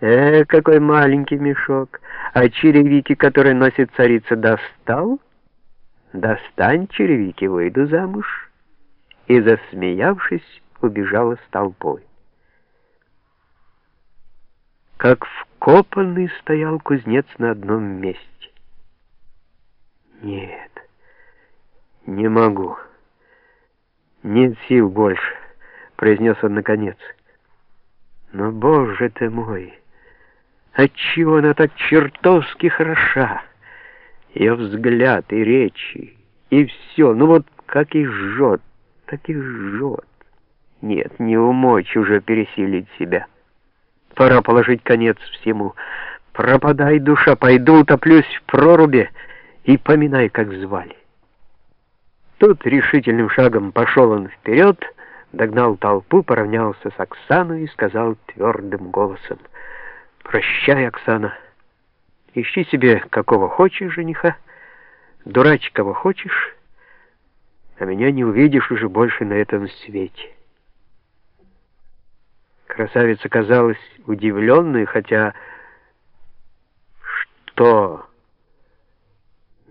Э, какой маленький мешок! А черевики, которые носит царица, достал? Достань черевики, выйду замуж. И, засмеявшись, убежала с толпой. Как вкопанный стоял кузнец на одном месте. Нет, не могу. Нет сил больше, произнес он наконец. Но, боже ты мой! Отчего она так чертовски хороша? Ее взгляд и речи, и все, ну вот как и жжет, так и жжет. Нет, не умочь уже пересилить себя. Пора положить конец всему. Пропадай, душа, пойду утоплюсь в проруби и поминай, как звали. Тут решительным шагом пошел он вперед, догнал толпу, поравнялся с Оксаной и сказал твердым голосом — Прощай, Оксана. Ищи себе какого хочешь жениха, дурачь кого хочешь, а меня не увидишь уже больше на этом свете. Красавица казалась удивленной, хотя... Что?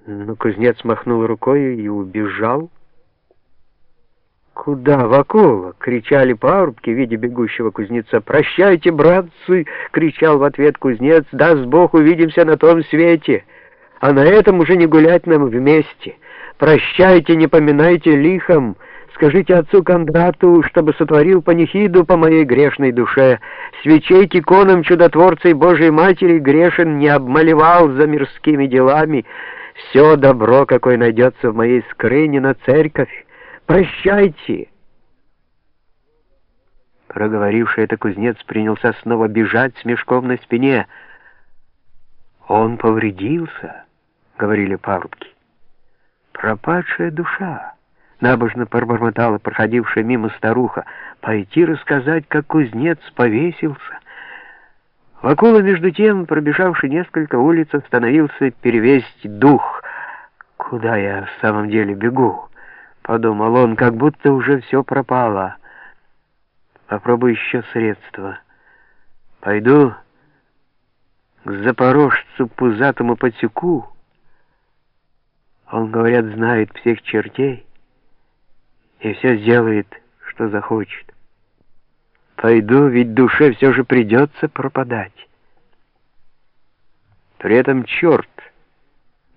Но кузнец махнул рукой и убежал, «Куда, Вакула?» — кричали парубки, видя бегущего кузнеца. «Прощайте, братцы!» — кричал в ответ кузнец. «Даст Бог, увидимся на том свете, а на этом уже не гулять нам вместе. Прощайте, не поминайте лихом. Скажите отцу Кондрату, чтобы сотворил панихиду по моей грешной душе. Свечей к иконам чудотворцей Божией Матери грешен не обмалевал за мирскими делами. Все добро, какое найдется в моей скрыне на церковь, Прощайте!» Проговоривший это кузнец принялся снова бежать с мешком на спине. «Он повредился», — говорили парубки. «Пропадшая душа», — набожно пробормотала проходившая мимо старуха, «пойти рассказать, как кузнец повесился». Вакула, между тем, пробежавший несколько улиц, остановился перевесть дух. «Куда я в самом деле бегу?» Подумал он, как будто уже все пропало. Попробуй еще средства. Пойду к запорожцу пузатому Патюку. Он, говорят, знает всех чертей и все сделает, что захочет. Пойду, ведь душе все же придется пропадать. При этом черт,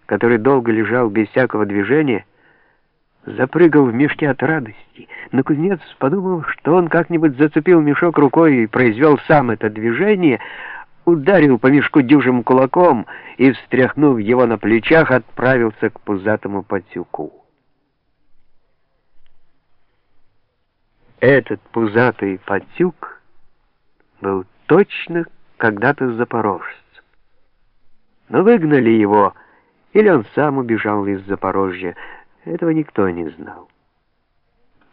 который долго лежал без всякого движения, запрыгал в мешке от радости, но кузнец, подумал, что он как-нибудь зацепил мешок рукой и произвел сам это движение, ударил по мешку дюжим кулаком и, встряхнув его на плечах, отправился к пузатому патюку. Этот пузатый патюк был точно когда-то запорожцем. Но выгнали его, или он сам убежал из Запорожья, этого никто не знал.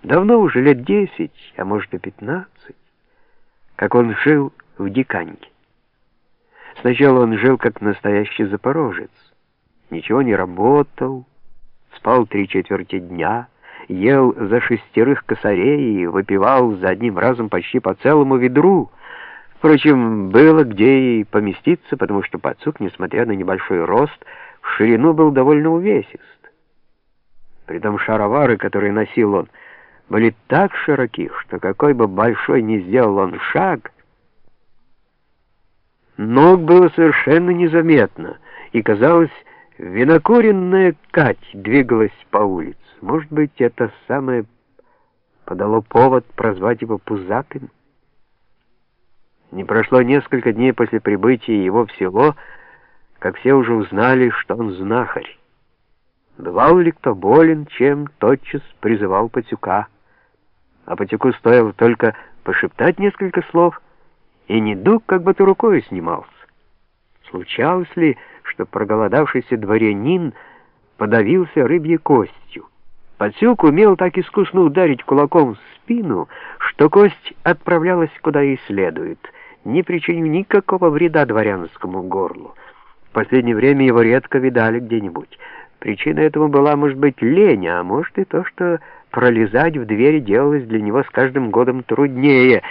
Давно уже лет десять, а может и пятнадцать, как он жил в Диканьке. Сначала он жил как настоящий запорожец. Ничего не работал, спал три четверти дня, ел за шестерых косарей и выпивал за одним разом почти по целому ведру. Впрочем, было где и поместиться, потому что пацук, несмотря на небольшой рост, в ширину был довольно увесист. Притом шаровары, которые носил он, были так широки, что какой бы большой ни сделал он шаг, ног было совершенно незаметно, и, казалось, винокуренная Кать двигалась по улице. Может быть, это самое подало повод прозвать его пузатым? Не прошло несколько дней после прибытия его в село, как все уже узнали, что он знахарь. Бывал ли кто болен, чем тотчас призывал Патюка. А Патюку стоило только пошептать несколько слов, и недуг как бы то рукой снимался. Случалось ли, что проголодавшийся дворянин подавился рыбьей костью? Патюк умел так искусно ударить кулаком в спину, что кость отправлялась куда и следует, не причинив никакого вреда дворянскому горлу. В последнее время его редко видали где-нибудь. Причина этому была, может быть, лень, а может и то, что пролезать в двери делалось для него с каждым годом труднее.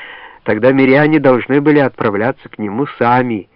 Тогда миряне должны были отправляться к нему сами,